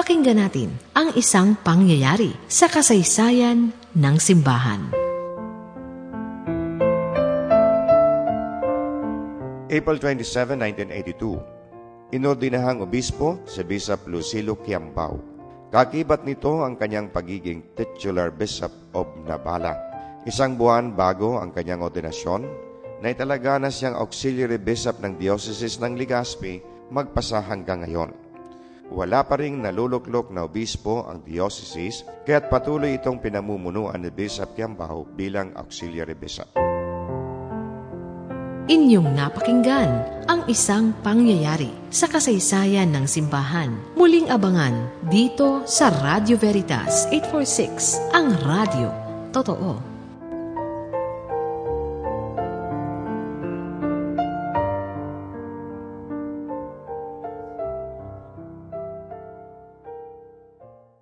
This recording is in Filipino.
Pakinggan natin ang isang pangyayari sa kasaysayan ng simbahan. April 27, 1982 Inordinahang obispo si Bishop Lucilo Quiambao. Kakibat nito ang kanyang pagiging titular bishop of Nabala. Isang buwan bago ang kanyang ordinasyon, na italaga na siyang auxiliary bishop ng Diocese ng Legazpi magpasa hanggang ngayon. Wala pa ring naluluklok na obispo ang diocese kaya't patuloy itong pinamumunuan ni Bishop Quiambao bilang auxiliary bishop. Inyong napakinggan ang isang pangyayari sa kasaysayan ng simbahan. Muling abangan dito sa Radio Veritas 846, ang radio. Totoo.